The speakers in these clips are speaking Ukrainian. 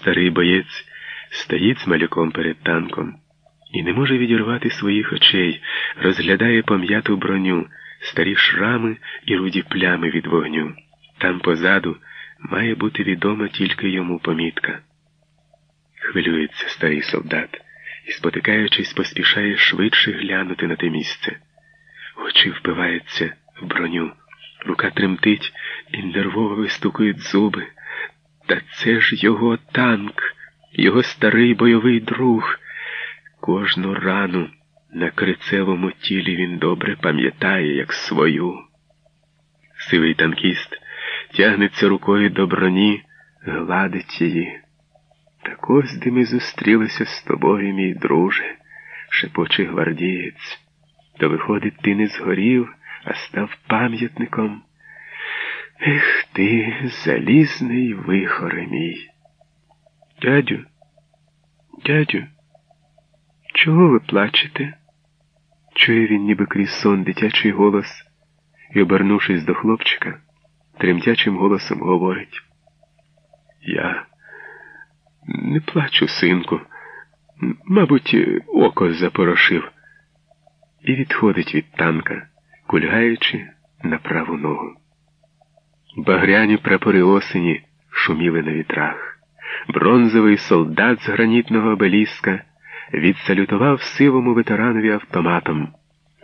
Старий боєць стоїть з малюком перед танком і не може відірвати своїх очей, розглядає пом'яту броню, старі шрами і руді плями від вогню. Там позаду має бути відома тільки йому помітка. Хвилюється старий солдат і, спотикаючись, поспішає швидше глянути на те місце. Очі впиваються в броню, рука тремтить і нервово вистукують зуби. Та це ж його танк, його старий бойовий друг. Кожну рану на крицевому тілі він добре пам'ятає, як свою. Сивий танкіст тягнеться рукою до броні, гладить її. Так ось де ми зустрілися з тобою, мій друже, шепоче гвардієць. То, виходить, ти не згорів, а став пам'ятником. Ех ти, залізний вихоре мій. Дядю, дядю, чого ви плачете? Чує він, ніби крізь сон дитячий голос і, обернувшись до хлопчика, тремтячим голосом говорить. Я не плачу, синку, мабуть, око запорошив, і відходить від танка, кульгаючи на праву ногу. Багряні прапори осені шуміли на вітрах. Бронзовий солдат з гранітного обеліска відсалютував сивому ветеранові автоматом,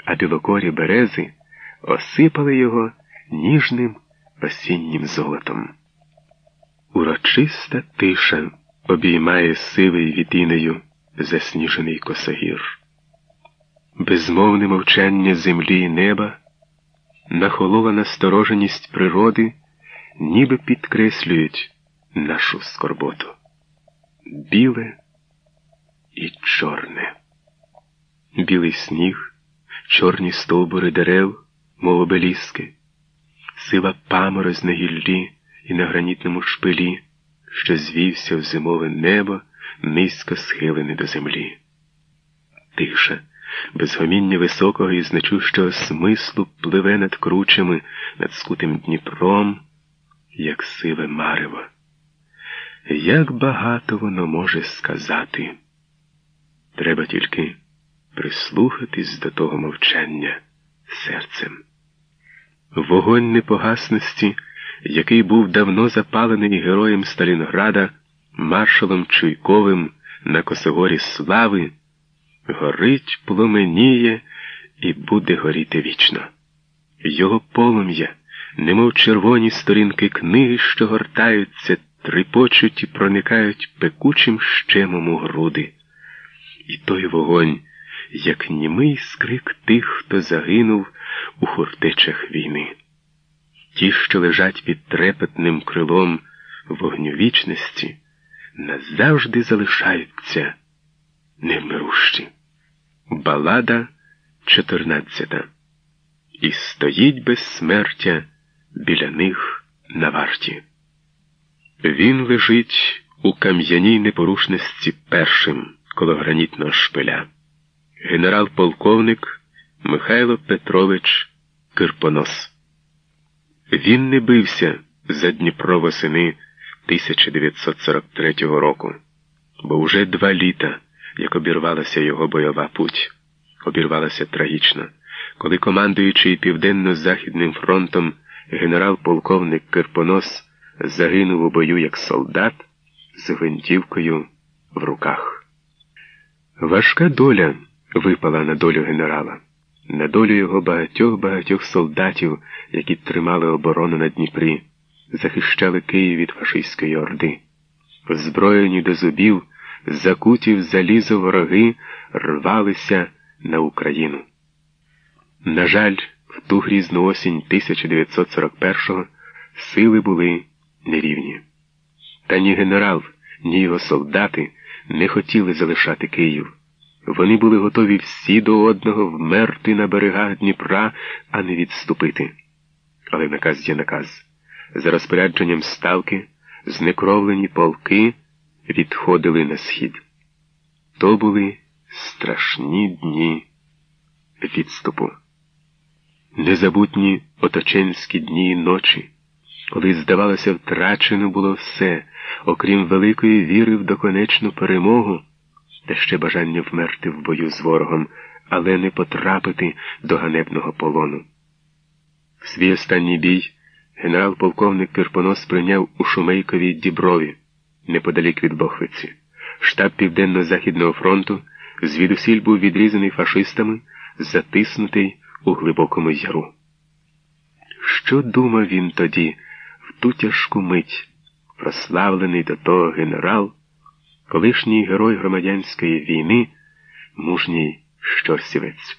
а білокорі берези осипали його ніжним осіннім золотом. Урочиста тиша обіймає сивий вітинею засніжений косогір. Безмовне мовчання землі і неба, нахолола настороженість природи, ніби підкреслюють нашу скорботу. Біле і чорне. Білий сніг, чорні стовбури дерев, мов обеліски, сива паморозь на гіллі і на гранітному шпилі, що звівся в зимове небо, низько схилене до землі. Тиша, безгоміння високого і значущого смислу пливе над кручами, над скутим Дніпром, як сиве марево. Як багато воно може сказати. Треба тільки прислухатись до того мовчання серцем. Вогонь непогасності, який був давно запалений героєм Сталінграда, маршалом Чуйковим на Косогорі Слави, горить, пломеніє і буде горіти вічно. Його полум'я, немов червоні сторінки книги, що гортаються, трипочуть і проникають пекучим щемом у груди. І той вогонь, як німий скрик тих, хто загинув у хуртечах війни. Ті, що лежать під трепетним крилом вогню вічності, назавжди залишаються невмирущі. Балада 14 І стоїть безсмертя біля них на варті. Він лежить у кам'яній непорушності першим коло гранітного шпиля. Генерал-полковник Михайло Петрович Кирпонос. Він не бився за Дніпро восени 1943 року, бо вже два літа, як обірвалася його бойова путь, обірвалася трагічно, коли командуючий Південно-Західним фронтом генерал-полковник Кирпонос загинув у бою як солдат з гвинтівкою в руках. Важка доля випала на долю генерала, на долю його багатьох-багатьох солдатів, які тримали оборону на Дніпрі, захищали Київ від фашистської орди. Озброєні до зубів, закуті в залізо вороги рвалися на Україну. На жаль, в ту грізну осінь 1941-го сили були нерівні. Та ні генерал, ні його солдати не хотіли залишати Київ. Вони були готові всі до одного вмерти на берегах Дніпра, а не відступити. Але наказ є наказ. За розпорядженням ставки знекровлені полки відходили на схід. То були страшні дні відступу. Незабутні оточенські дні і ночі, коли, здавалося, втрачено було все, окрім великої віри в доконечну перемогу, та ще бажання вмерти в бою з ворогом, але не потрапити до ганебного полону. В свій останній бій генерал-полковник Кирпонос прийняв у Шумейковій Діброві, неподалік від Бохвиці. Штаб Південно-Західного фронту звідусіль був відрізаний фашистами, затиснутий у глибокому яру. Що думав він тоді, в ту тяжку мить, прославлений до того генерал, колишній герой громадянської війни, мужній щорсівець?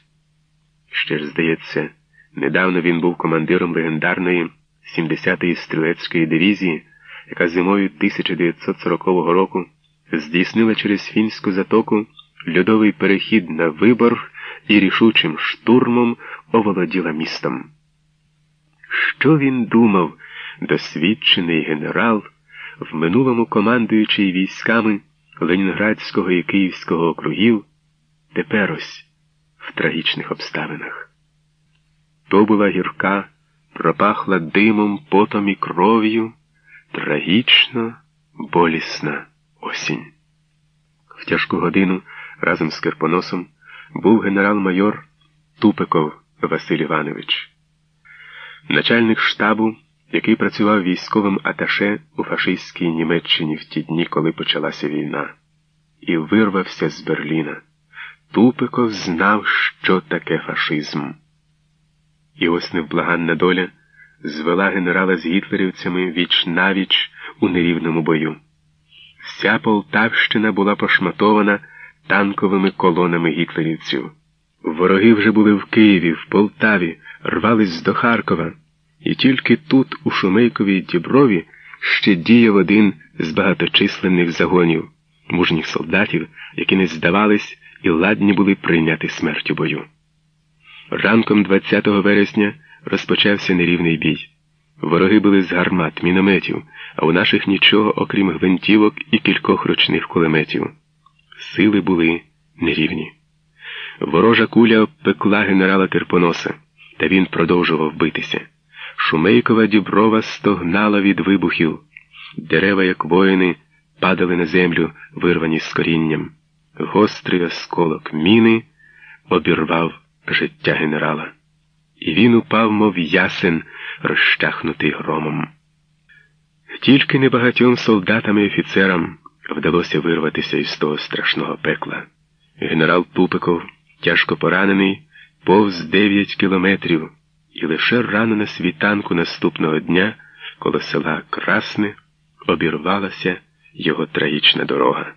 Ще ж, здається, недавно він був командиром легендарної 70-ї стрілецької дивізії, яка зимою 1940 року здійснила через фінську затоку льодовий перехід на вибор і рішучим штурмом оволоділа містом. Що він думав, досвідчений генерал, в минулому командуючий військами Ленінградського і Київського округів, тепер ось в трагічних обставинах? То була гірка, пропахла димом, потом і кров'ю, трагічно, болісна осінь. В тяжку годину разом з Кирпоносом був генерал-майор Тупиков Василь Іванович, начальник штабу, який працював військовим аташе у фашистській Німеччині в ті дні, коли почалася війна, і вирвався з Берліна. Тупиков знав, що таке фашизм. І ось невблаганна доля звела генерала з гітлерівцями віч навіч у нерівному бою. Вся Полтавщина була пошматована танковими колонами гітлерівців. Вороги вже були в Києві, в Полтаві, рвались до Харкова, і тільки тут, у Шумейковій Діброві, ще діяв один з багаточисленних загонів, мужніх солдатів, які не здавались і ладні були прийняти смерть у бою. Ранком 20 вересня розпочався нерівний бій. Вороги були з гармат, мінометів, а у наших нічого, окрім гвинтівок і кількох ручних кулеметів. Сили були нерівні. Ворожа куля обпекла генерала Кирпоноса, та він продовжував битися. Шумейкова діброва стогнала від вибухів. Дерева, як воїни, падали на землю, вирвані з корінням. Гострий осколок міни обірвав життя генерала. І він упав, мов ясен, розчахнутий громом. Тільки небагатьом солдатам і офіцерам вдалося вирватися із того страшного пекла. Генерал Тупиков, тяжко поранений, повз дев'ять кілометрів, і лише рано на світанку наступного дня, коло села Красне, обірвалася його трагічна дорога.